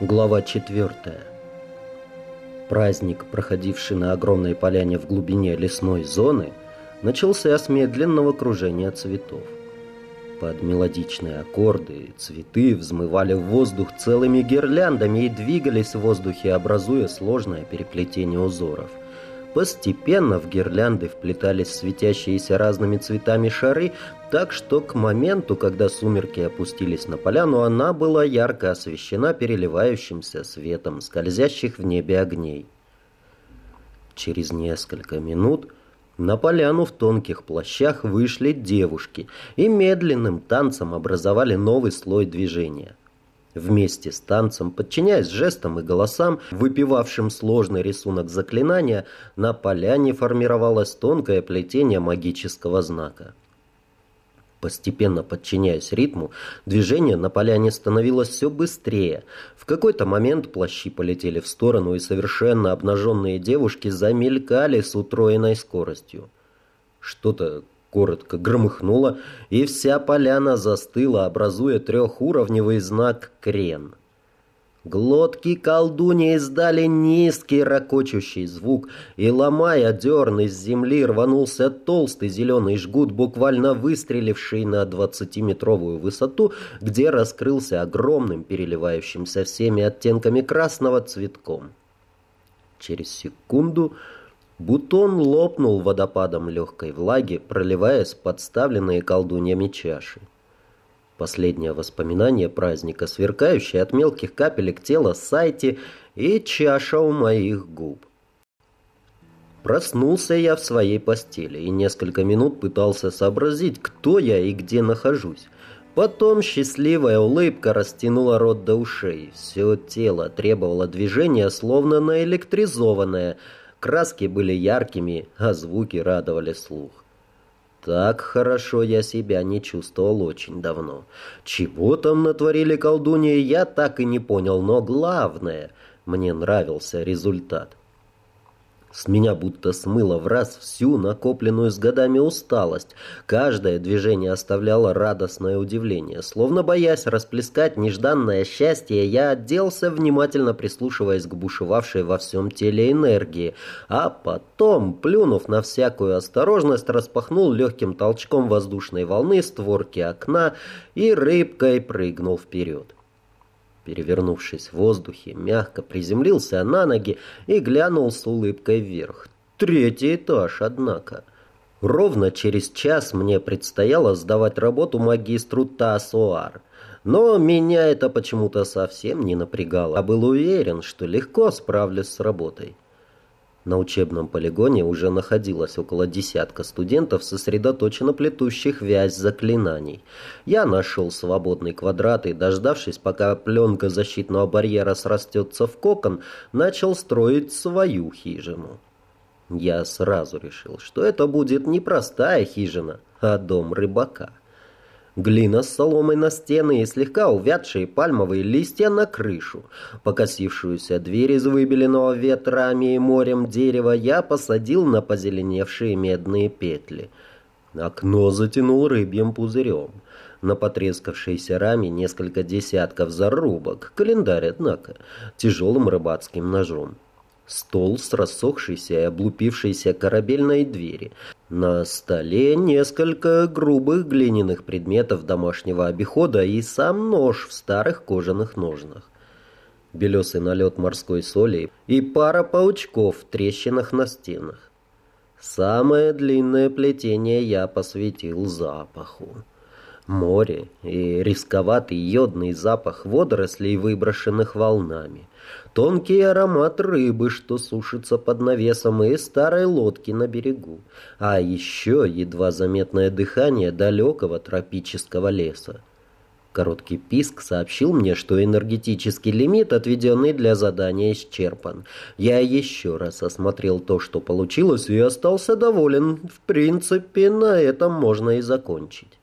Глава 4. Праздник, проходивший на огромной поляне в глубине лесной зоны, начался с медленного кружения цветов. Под мелодичные аккорды цветы взмывали в воздух целыми гирляндами и двигались в воздухе, образуя сложное переплетение узоров – Постепенно в гирлянды вплетались светящиеся разными цветами шары, так что к моменту, когда сумерки опустились на поляну, она была ярко освещена переливающимся светом скользящих в небе огней. Через несколько минут на поляну в тонких плащах вышли девушки и медленным танцем образовали новый слой движения – Вместе с танцем, подчиняясь жестам и голосам, выпивавшим сложный рисунок заклинания, на поляне формировалось тонкое плетение магического знака. Постепенно подчиняясь ритму, движение на поляне становилось все быстрее. В какой-то момент плащи полетели в сторону, и совершенно обнаженные девушки замелькали с утроенной скоростью. Что-то коротко громыхнуло, и вся поляна застыла, образуя трехуровневый знак «крен». Глотки колдуньи издали низкий ракочущий звук, и, ломая дерн из земли, рванулся толстый зеленый жгут, буквально выстреливший на двадцатиметровую высоту, где раскрылся огромным, переливающимся всеми оттенками красного цветком. Через секунду Бутон лопнул водопадом легкой влаги, проливаясь подставленные колдуньями чаши. Последнее воспоминание праздника, сверкающее от мелких капелек тела Сайти и чаша у моих губ. Проснулся я в своей постели и несколько минут пытался сообразить, кто я и где нахожусь. Потом счастливая улыбка растянула рот до ушей. Все тело требовало движения, словно наэлектризованное – Краски были яркими, а звуки радовали слух. Так хорошо я себя не чувствовал очень давно. Чего там натворили колдуньи, я так и не понял, но главное, мне нравился результат. С меня будто смыло в раз всю накопленную с годами усталость. Каждое движение оставляло радостное удивление. Словно боясь расплескать нежданное счастье, я оделся, внимательно прислушиваясь к бушевавшей во всем теле энергии. А потом, плюнув на всякую осторожность, распахнул легким толчком воздушной волны створки окна и рыбкой прыгнул вперед. Перевернувшись в воздухе, мягко приземлился на ноги и глянул с улыбкой вверх. Третий этаж, однако. Ровно через час мне предстояло сдавать работу магистру Тасуар. Но меня это почему-то совсем не напрягало, а был уверен, что легко справлюсь с работой. На учебном полигоне уже находилось около десятка студентов, сосредоточенно плетущих вязь заклинаний. Я нашел свободный квадрат и, дождавшись, пока пленка защитного барьера срастется в кокон, начал строить свою хижину. Я сразу решил, что это будет не простая хижина, а дом рыбака. Глина с соломой на стены и слегка увядшие пальмовые листья на крышу. Покосившуюся дверь из выбеленного ветрами и морем дерева я посадил на позеленевшие медные петли. Окно затянул рыбьим пузырем. На потрескавшейся раме несколько десятков зарубок, календарь, однако, тяжелым рыбацким ножом. Стол с рассохшейся и облупившейся корабельной двери. На столе несколько грубых глиняных предметов домашнего обихода и сам нож в старых кожаных ножнах. Белесый налет морской соли и пара паучков в трещинах на стенах. Самое длинное плетение я посвятил запаху. Море и рисковатый йодный запах водорослей, выброшенных волнами. Тонкий аромат рыбы, что сушится под навесом, и старой лодки на берегу. А еще едва заметное дыхание далекого тропического леса. Короткий писк сообщил мне, что энергетический лимит, отведенный для задания, исчерпан. Я еще раз осмотрел то, что получилось, и остался доволен. В принципе, на этом можно и закончить.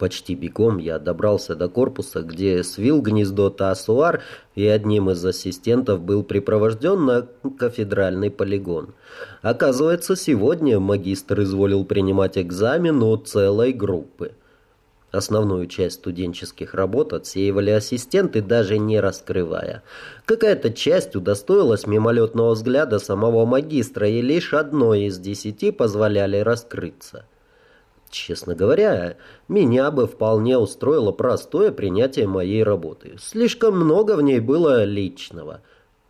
Почти бегом я добрался до корпуса, где свил гнездо Таасуар, и одним из ассистентов был припровожден на кафедральный полигон. Оказывается, сегодня магистр изволил принимать экзамен у целой группы. Основную часть студенческих работ отсеивали ассистенты, даже не раскрывая. Какая-то часть удостоилась мимолетного взгляда самого магистра, и лишь одной из десяти позволяли раскрыться. Честно говоря, меня бы вполне устроило простое принятие моей работы. Слишком много в ней было личного.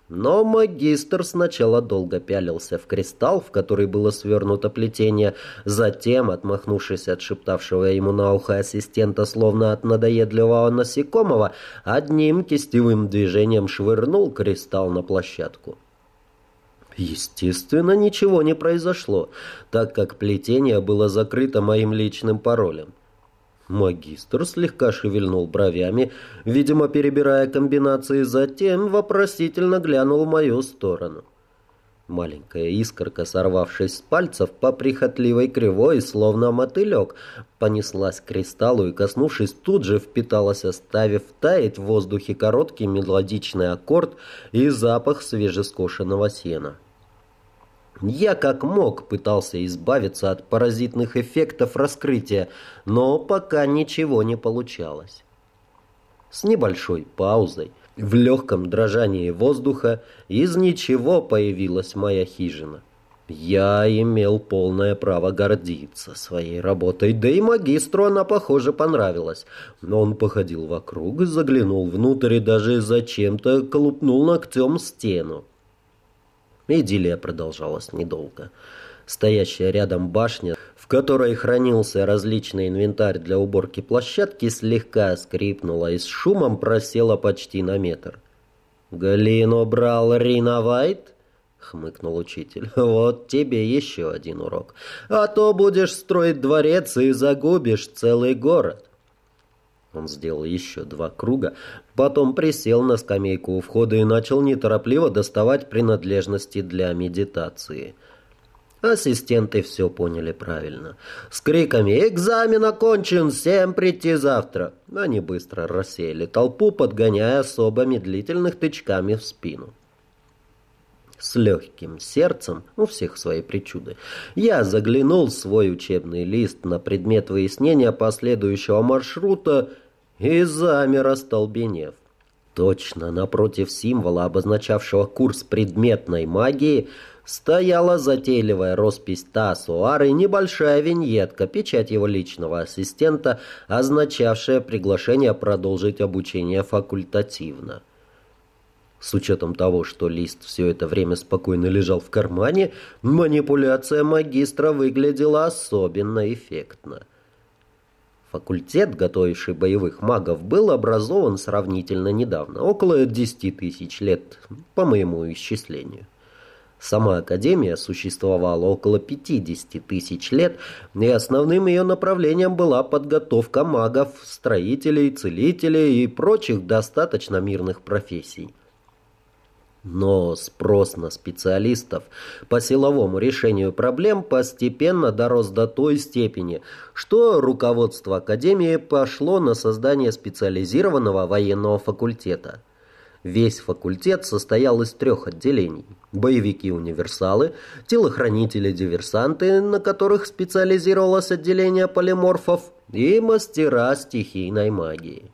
Но магистр сначала долго пялился в кристалл, в который было свернуто плетение, затем, отмахнувшись от шептавшего ему на ухо ассистента, словно от надоедливого насекомого, одним кистевым движением швырнул кристалл на площадку. Естественно, ничего не произошло, так как плетение было закрыто моим личным паролем. Магистр слегка шевельнул бровями, видимо, перебирая комбинации, затем вопросительно глянул в мою сторону. Маленькая искорка, сорвавшись с пальцев по прихотливой кривой, словно мотылек, понеслась к кристаллу и, коснувшись, тут же впиталась, оставив таять в воздухе короткий мелодичный аккорд и запах свежескошенного сена. Я как мог пытался избавиться от паразитных эффектов раскрытия, но пока ничего не получалось. С небольшой паузой, в легком дрожании воздуха, из ничего появилась моя хижина. Я имел полное право гордиться своей работой, да и магистру она, похоже, понравилась. Но он походил вокруг, заглянул внутрь и даже зачем-то колупнул ногтем стену. Идиллия продолжалась недолго. Стоящая рядом башня, которой хранился различный инвентарь для уборки площадки, слегка скрипнула и с шумом просела почти на метр. «Галину брал Рина Вайт?» — хмыкнул учитель. «Вот тебе еще один урок. А то будешь строить дворец и загубишь целый город». Он сделал еще два круга, потом присел на скамейку у входа и начал неторопливо доставать принадлежности для медитации. Ассистенты все поняли правильно. С криками «Экзамен окончен! Всем прийти завтра!» Они быстро рассеяли толпу, подгоняя особо медлительных тычками в спину с легким сердцем, у всех свои причуды, я заглянул в свой учебный лист на предмет выяснения последующего маршрута и замер остолбенев. Точно напротив символа, обозначавшего курс предметной магии, стояла затейливая роспись Тасуар и небольшая виньетка, печать его личного ассистента, означавшая приглашение продолжить обучение факультативно. С учетом того, что лист все это время спокойно лежал в кармане, манипуляция магистра выглядела особенно эффектно. Факультет, готовивший боевых магов, был образован сравнительно недавно, около 10 тысяч лет, по моему исчислению. Сама Академия существовала около 50 тысяч лет, и основным ее направлением была подготовка магов, строителей, целителей и прочих достаточно мирных профессий. Но спрос на специалистов по силовому решению проблем постепенно дорос до той степени, что руководство Академии пошло на создание специализированного военного факультета. Весь факультет состоял из трех отделений. Боевики-универсалы, телохранители-диверсанты, на которых специализировалось отделение полиморфов, и мастера стихийной магии.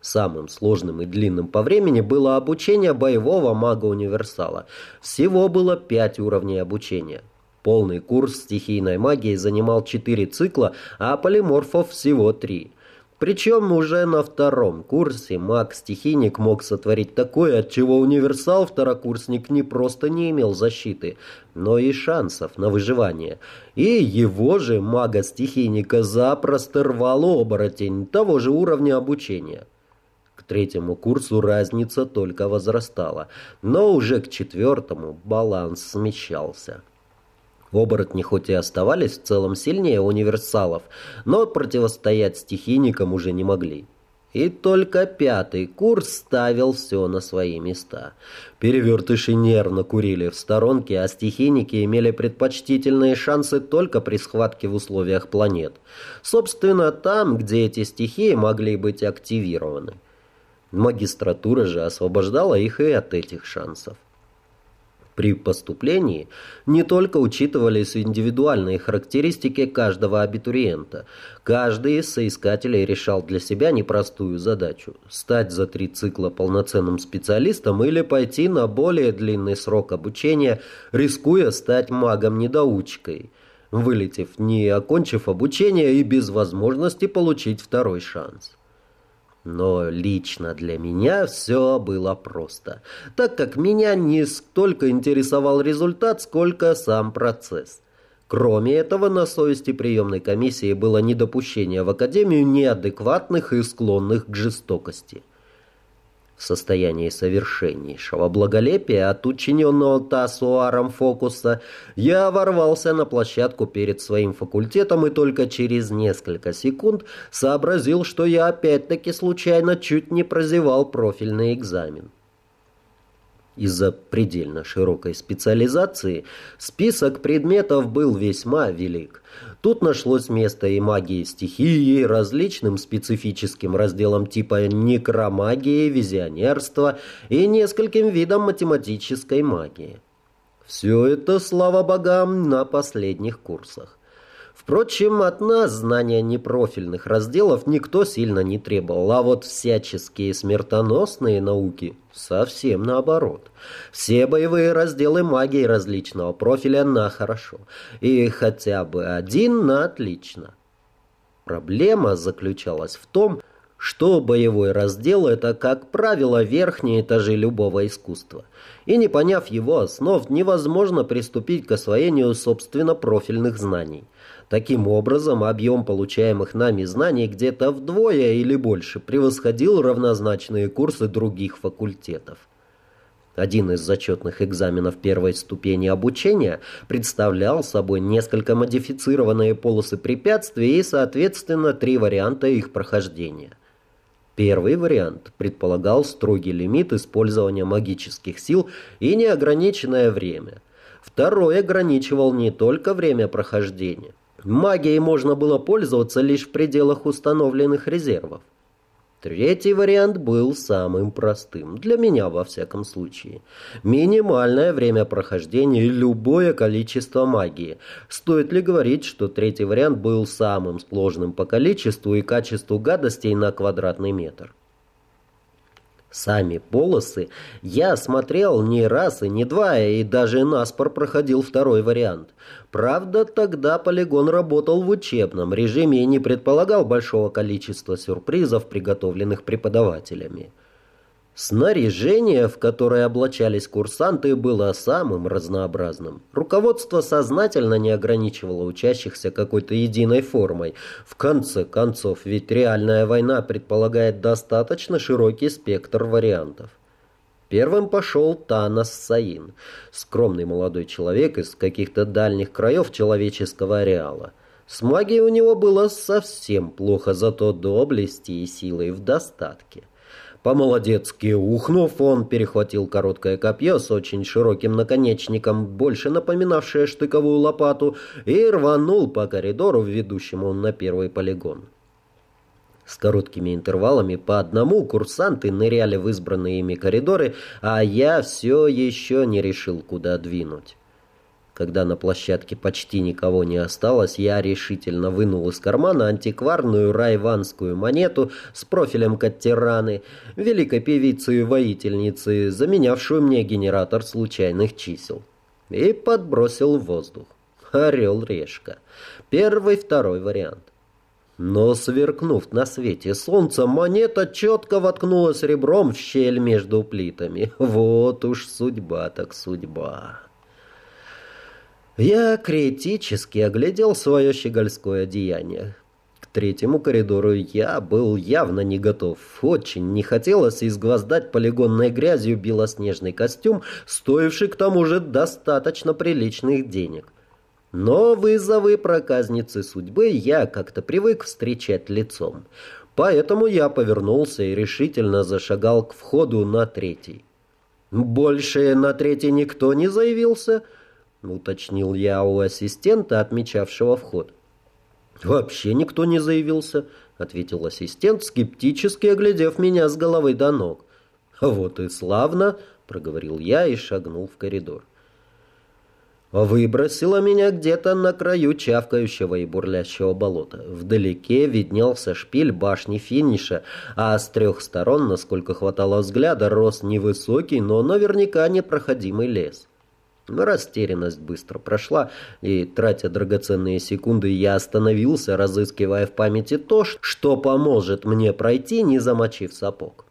Самым сложным и длинным по времени было обучение боевого мага-универсала. Всего было пять уровней обучения. Полный курс стихийной магии занимал четыре цикла, а полиморфов всего три. Причем уже на втором курсе маг-стихийник мог сотворить такое, от чего универсал-второкурсник не просто не имел защиты, но и шансов на выживание. И его же мага-стихийника запросто рвал оборотень того же уровня обучения третьему курсу разница только возрастала, но уже к четвертому баланс смещался. Оборотни хоть и оставались в целом сильнее универсалов, но противостоять стихийникам уже не могли. И только пятый курс ставил все на свои места. Перевертыши нервно курили в сторонке, а стихийники имели предпочтительные шансы только при схватке в условиях планет. Собственно, там, где эти стихии могли быть активированы. Магистратура же освобождала их и от этих шансов. При поступлении не только учитывались индивидуальные характеристики каждого абитуриента. Каждый из соискателей решал для себя непростую задачу – стать за три цикла полноценным специалистом или пойти на более длинный срок обучения, рискуя стать магом-недоучкой, вылетев, не окончив обучение и без возможности получить второй шанс. Но лично для меня все было просто, так как меня не столько интересовал результат, сколько сам процесс. Кроме этого, на совести приемной комиссии было недопущение в Академию неадекватных и склонных к жестокости в состоянии совершеннейшего благолепия от учиненного Тассуаром фокуса, я ворвался на площадку перед своим факультетом и только через несколько секунд сообразил, что я опять-таки случайно чуть не прозевал профильный экзамен. Из-за предельно широкой специализации список предметов был весьма велик. Тут нашлось место и магии стихии, различным специфическим разделам типа некромагии, визионерства и нескольким видам математической магии. Все это, слава богам, на последних курсах. Впрочем, от нас знания непрофильных разделов никто сильно не требовал, а вот всяческие смертоносные науки совсем наоборот. Все боевые разделы магии различного профиля на хорошо, и хотя бы один на отлично. Проблема заключалась в том, что боевой раздел – это, как правило, верхние этажи любого искусства. И не поняв его основ, невозможно приступить к освоению собственно профильных знаний – Таким образом, объем получаемых нами знаний где-то вдвое или больше превосходил равнозначные курсы других факультетов. Один из зачетных экзаменов первой ступени обучения представлял собой несколько модифицированные полосы препятствий и, соответственно, три варианта их прохождения. Первый вариант предполагал строгий лимит использования магических сил и неограниченное время. Второй ограничивал не только время прохождения, Магией можно было пользоваться лишь в пределах установленных резервов. Третий вариант был самым простым, для меня во всяком случае. Минимальное время прохождения и любое количество магии. Стоит ли говорить, что третий вариант был самым сложным по количеству и качеству гадостей на квадратный метр? Сами полосы я смотрел не раз и не два, и даже наспор проходил второй вариант. Правда, тогда полигон работал в учебном режиме и не предполагал большого количества сюрпризов, приготовленных преподавателями. Снаряжение, в которое облачались курсанты, было самым разнообразным. Руководство сознательно не ограничивало учащихся какой-то единой формой. В конце концов, ведь реальная война предполагает достаточно широкий спектр вариантов. Первым пошел Танос Саин, скромный молодой человек из каких-то дальних краев человеческого ареала. С магией у него было совсем плохо, зато доблести и силы в достатке. По-молодецки ухнув, он перехватил короткое копье с очень широким наконечником, больше напоминавшее штыковую лопату, и рванул по коридору, ведущему на первый полигон. С короткими интервалами по одному курсанты ныряли в избранные ими коридоры, а я все еще не решил, куда двинуть. Когда на площадке почти никого не осталось, я решительно вынул из кармана антикварную райванскую монету с профилем Каттераны, великой певицы и воительницы, заменявшую мне генератор случайных чисел, и подбросил в воздух. Орел-решка. Первый, второй вариант. Но, сверкнув на свете солнца, монета четко воткнулась ребром в щель между плитами. Вот уж судьба так судьба. Я критически оглядел свое щегольское одеяние. К третьему коридору я был явно не готов. Очень не хотелось изгвоздать полигонной грязью белоснежный костюм, стоивший к тому же достаточно приличных денег. Но вызовы проказницы судьбы я как-то привык встречать лицом. Поэтому я повернулся и решительно зашагал к входу на третий. Больше на третий никто не заявился —— уточнил я у ассистента, отмечавшего вход. «Вообще никто не заявился», — ответил ассистент, скептически оглядев меня с головы до ног. «Вот и славно», — проговорил я и шагнул в коридор. Выбросило меня где-то на краю чавкающего и бурлящего болота. Вдалеке виднелся шпиль башни финиша, а с трех сторон, насколько хватало взгляда, рос невысокий, но наверняка непроходимый лес. Но растерянность быстро прошла, и, тратя драгоценные секунды, я остановился, разыскивая в памяти то, что поможет мне пройти, не замочив сапог.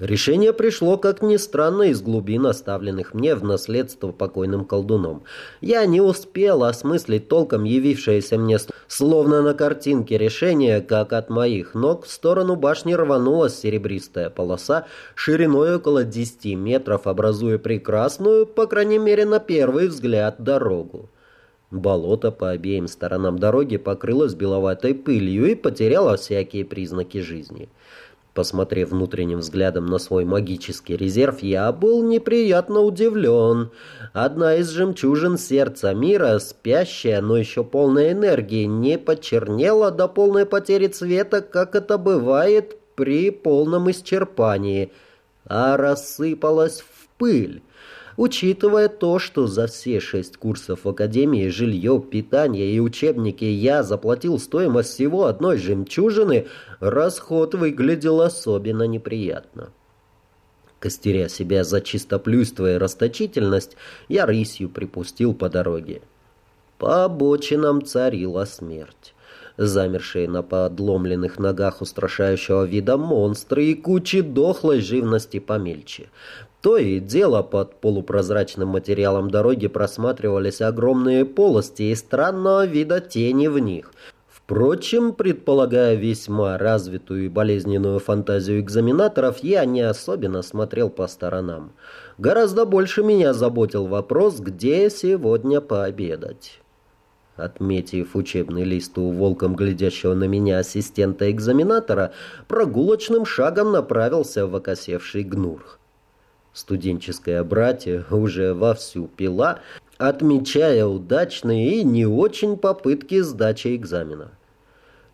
Решение пришло, как ни странно, из глубин, оставленных мне в наследство покойным колдуном. Я не успел осмыслить толком явившееся мне, словно на картинке решение, как от моих ног в сторону башни рванулась серебристая полоса, шириной около 10 метров, образуя прекрасную, по крайней мере на первый взгляд, дорогу. Болото по обеим сторонам дороги покрылось беловатой пылью и потеряло всякие признаки жизни. Посмотрев внутренним взглядом на свой магический резерв, я был неприятно удивлен. Одна из жемчужин сердца мира, спящая, но еще полная энергии, не почернела до полной потери цвета, как это бывает при полном исчерпании, а рассыпалась в пыль. Учитывая то, что за все шесть курсов в Академии жилье, питание и учебники я заплатил стоимость всего одной жемчужины, расход выглядел особенно неприятно. Костеря себя за чистоплюйство и расточительность, я рысью припустил по дороге. По обочинам царила смерть замершие на подломленных ногах устрашающего вида монстры и кучи дохлой живности помельче. То и дело под полупрозрачным материалом дороги просматривались огромные полости и странного вида тени в них. Впрочем, предполагая весьма развитую и болезненную фантазию экзаменаторов, я не особенно смотрел по сторонам. Гораздо больше меня заботил вопрос, где сегодня пообедать. Отметив учебный лист у волком глядящего на меня ассистента-экзаменатора, прогулочным шагом направился в окосевший гнурх. Студенческое братье уже вовсю пила, отмечая удачные и не очень попытки сдачи экзамена.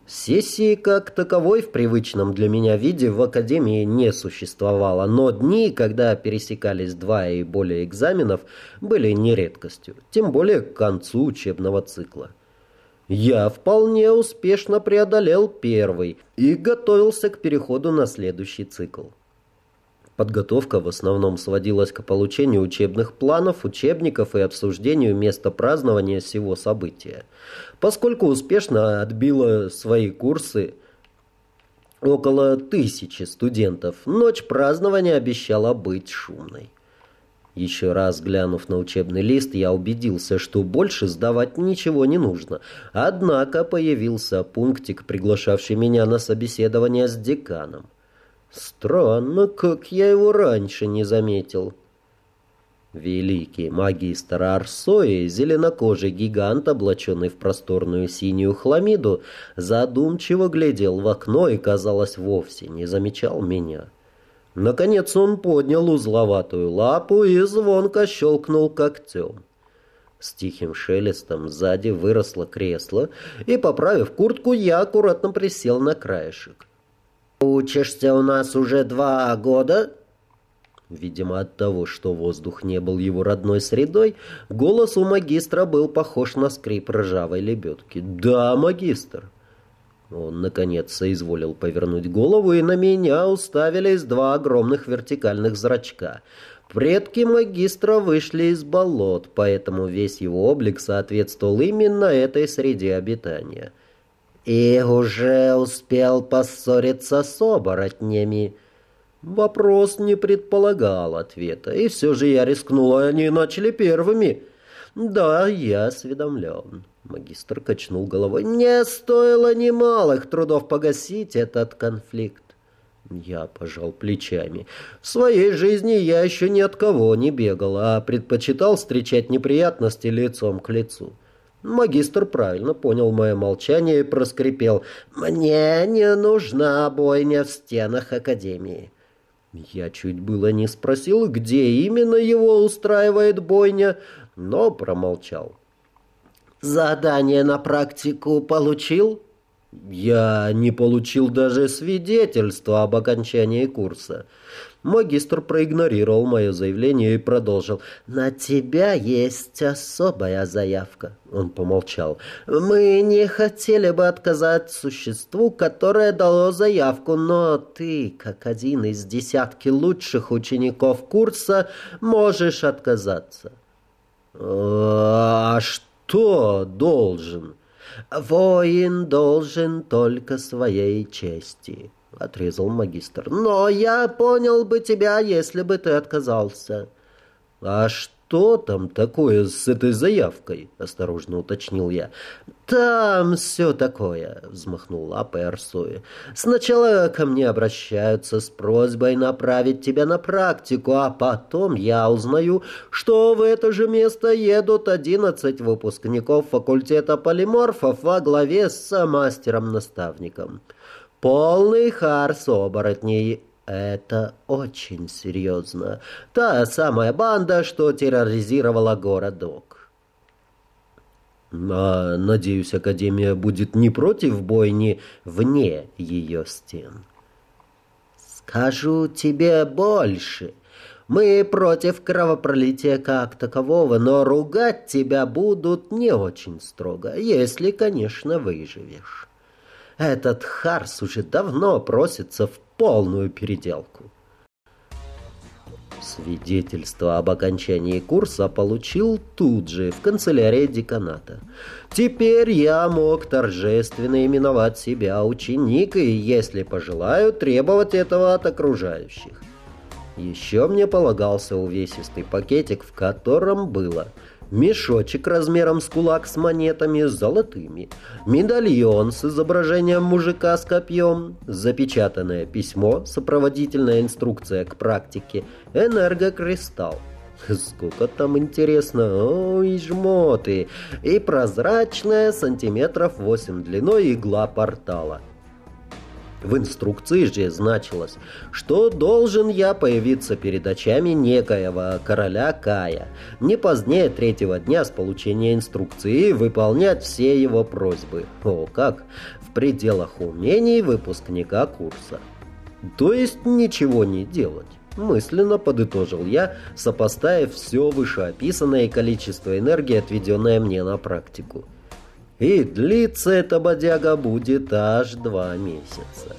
Сессии как таковой в привычном для меня виде в академии не существовало, но дни, когда пересекались два и более экзаменов, были не редкостью, тем более к концу учебного цикла. Я вполне успешно преодолел первый и готовился к переходу на следующий цикл. Подготовка в основном сводилась к получению учебных планов, учебников и обсуждению места празднования всего события. Поскольку успешно отбила свои курсы около тысячи студентов, ночь празднования обещала быть шумной. Еще раз глянув на учебный лист, я убедился, что больше сдавать ничего не нужно. Однако появился пунктик, приглашавший меня на собеседование с деканом. Странно, как я его раньше не заметил. Великий магистр Арсои, зеленокожий гигант, облаченный в просторную синюю хламиду, задумчиво глядел в окно и, казалось, вовсе не замечал меня. Наконец он поднял узловатую лапу и звонко щелкнул когтем. С тихим шелестом сзади выросло кресло, и, поправив куртку, я аккуратно присел на краешек. «Учишься у нас уже два года?» Видимо, от того, что воздух не был его родной средой, голос у магистра был похож на скрип ржавой лебедки. «Да, магистр!» Он, наконец, соизволил повернуть голову, и на меня уставились два огромных вертикальных зрачка. Предки магистра вышли из болот, поэтому весь его облик соответствовал именно этой среде обитания — и уже успел поссориться с оборотнями. Вопрос не предполагал ответа, и все же я рискнул, они начали первыми. Да, я осведомлен. Магистр качнул головой. Мне стоило немалых трудов погасить этот конфликт. Я пожал плечами. В своей жизни я еще ни от кого не бегал, а предпочитал встречать неприятности лицом к лицу. Магистр правильно понял мое молчание и проскрипел. «Мне не нужна бойня в стенах Академии». Я чуть было не спросил, где именно его устраивает бойня, но промолчал. «Задание на практику получил?» Я не получил даже свидетельства об окончании курса. Магистр проигнорировал мое заявление и продолжил. «На тебя есть особая заявка». Он помолчал. «Мы не хотели бы отказать существу, которое дало заявку, но ты, как один из десятки лучших учеников курса, можешь отказаться». «А что должен?» «Воин должен только своей чести». — отрезал магистр. «Но я понял бы тебя, если бы ты отказался». «А что там такое с этой заявкой?» — осторожно уточнил я. «Там все такое», — взмахнул лапой Арсуи. «Сначала ко мне обращаются с просьбой направить тебя на практику, а потом я узнаю, что в это же место едут одиннадцать выпускников факультета полиморфов во главе с мастером-наставником». Полный харс оборотней. Это очень серьезно. Та самая банда, что терроризировала городок. А, надеюсь, Академия будет не против бойни вне ее стен. Скажу тебе больше. Мы против кровопролития как такового, но ругать тебя будут не очень строго, если, конечно, выживешь. Этот Харс уже давно просится в полную переделку. Свидетельство об окончании курса получил тут же, в канцелярии деканата. Теперь я мог торжественно именовать себя ученик и, если пожелаю, требовать этого от окружающих. Еще мне полагался увесистый пакетик, в котором было мешочек размером с кулак с монетами золотыми, медальон с изображением мужика с копьем, запечатанное письмо, сопроводительная инструкция к практике, энергокристалл. Сколько там интересно, ой, жмоты, и прозрачная, сантиметров 8 длиной игла портала. В инструкции же значилось, что должен я появиться перед очами некоего короля Кая, не позднее третьего дня с получения инструкции выполнять все его просьбы. О, как! В пределах умений выпускника курса. То есть ничего не делать. Мысленно подытожил я, сопоставив все вышеописанное и количество энергии, отведенное мне на практику. И длиться эта бодяга будет аж два месяца.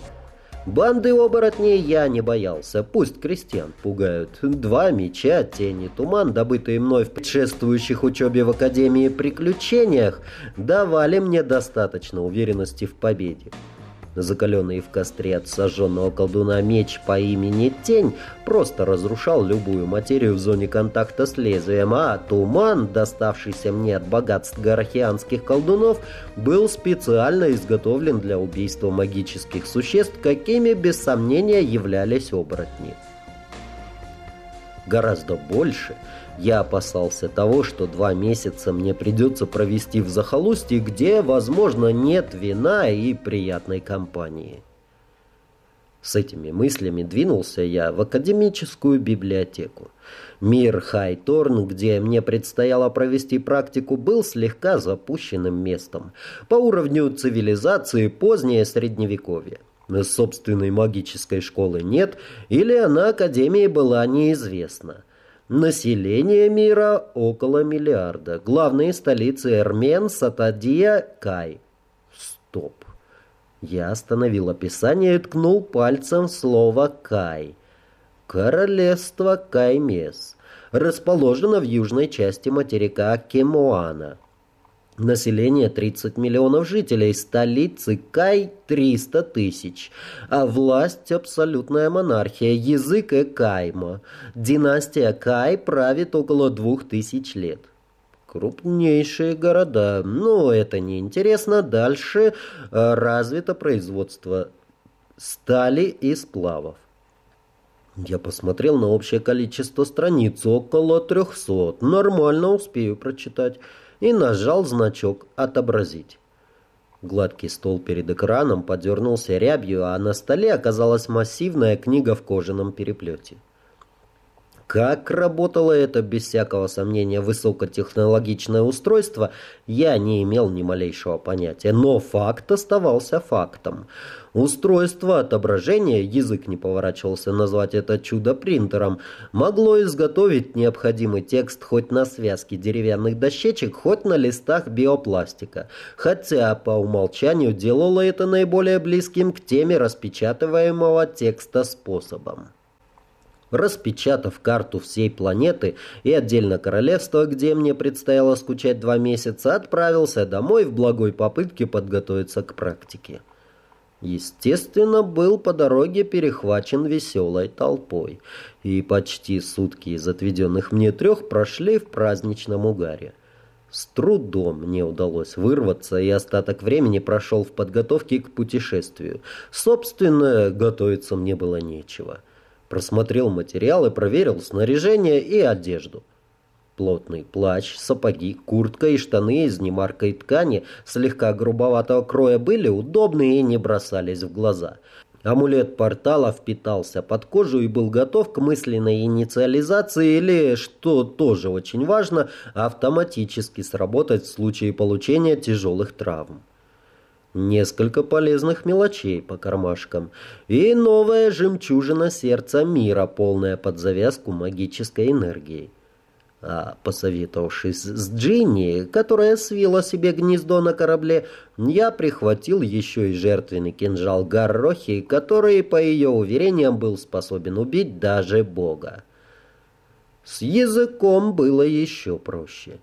Банды оборотней я не боялся, пусть крестьян пугают. Два меча, тени, туман, добытые мной в предшествующих учебе в Академии приключениях, давали мне достаточно уверенности в победе. Закаленный в костре от сожженного колдуна меч по имени Тень просто разрушал любую материю в зоне контакта с лезвием, а туман, доставшийся мне от богатств гарахианских колдунов, был специально изготовлен для убийства магических существ, какими без сомнения являлись оборотни. Гораздо больше – я опасался того, что два месяца мне придется провести в захолустье, где, возможно, нет вина и приятной компании. С этими мыслями двинулся я в академическую библиотеку. Мир Хайторн, где мне предстояло провести практику, был слегка запущенным местом. По уровню цивилизации позднее средневековье. Собственной магической школы нет, или она Академии была неизвестна. Население мира около миллиарда. Главные столицы Эрмен, Сатадия, Кай. Стоп. Я остановил описание и ткнул пальцем в слово «Кай». Королевство Каймес. Расположено в южной части материка Кемуана. Население 30 миллионов жителей, столицы Кай 300 тысяч, а власть абсолютная монархия, язык Экайма. Династия Кай правит около двух тысяч лет. Крупнейшие города, но это не интересно. Дальше э, развито производство стали и сплавов. Я посмотрел на общее количество страниц, около трехсот. Нормально успею прочитать и нажал значок «Отобразить». Гладкий стол перед экраном подернулся рябью, а на столе оказалась массивная книга в кожаном переплете. Как работало это, без всякого сомнения, высокотехнологичное устройство, я не имел ни малейшего понятия, но факт оставался фактом. Устройство отображения, язык не поворачивался назвать это чудо принтером, могло изготовить необходимый текст хоть на связке деревянных дощечек, хоть на листах биопластика, хотя по умолчанию делало это наиболее близким к теме распечатываемого текста способом. Распечатав карту всей планеты и отдельно королевства, где мне предстояло скучать два месяца, отправился домой в благой попытке подготовиться к практике. Естественно, был по дороге перехвачен веселой толпой, и почти сутки из отведенных мне трех прошли в праздничном угаре. С трудом мне удалось вырваться, и остаток времени прошел в подготовке к путешествию. Собственно, готовиться мне было нечего. Просмотрел материалы, проверил снаряжение и одежду. Плотный плащ, сапоги, куртка и штаны из немаркой ткани слегка грубоватого кроя были удобны и не бросались в глаза. Амулет портала впитался под кожу и был готов к мысленной инициализации или, что тоже очень важно, автоматически сработать в случае получения тяжелых травм несколько полезных мелочей по кармашкам и новая жемчужина сердца мира, полная под завязку магической энергией. А посоветовавшись с Джинни, которая свила себе гнездо на корабле, я прихватил еще и жертвенный кинжал Гаррохи, который, по ее уверениям, был способен убить даже бога. С языком было еще проще.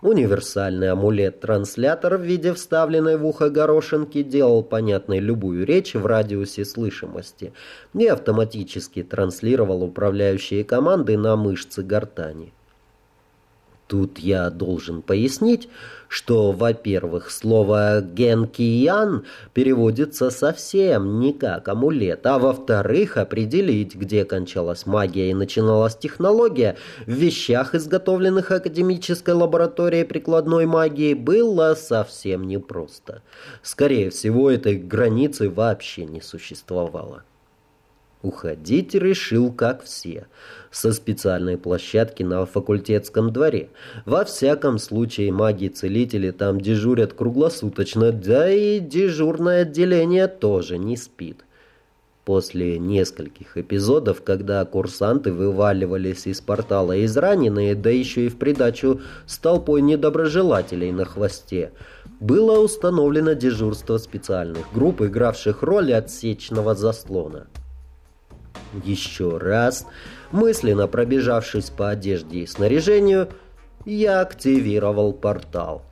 Универсальный амулет-транслятор в виде вставленной в ухо горошинки делал понятной любую речь в радиусе слышимости и автоматически транслировал управляющие команды на мышцы гортани. Тут я должен пояснить, что, во-первых, слово «генкиян» переводится совсем не как амулет, а во-вторых, определить, где кончалась магия и начиналась технология, в вещах, изготовленных академической лабораторией прикладной магии, было совсем непросто. Скорее всего, этой границы вообще не существовало. Уходить решил, как все, со специальной площадки на факультетском дворе. Во всяком случае, маги-целители там дежурят круглосуточно, да и дежурное отделение тоже не спит. После нескольких эпизодов, когда курсанты вываливались из портала израненные, да еще и в придачу с толпой недоброжелателей на хвосте, было установлено дежурство специальных групп, игравших роль отсечного заслона. Еще раз, мысленно пробежавшись по одежде и снаряжению, я активировал портал.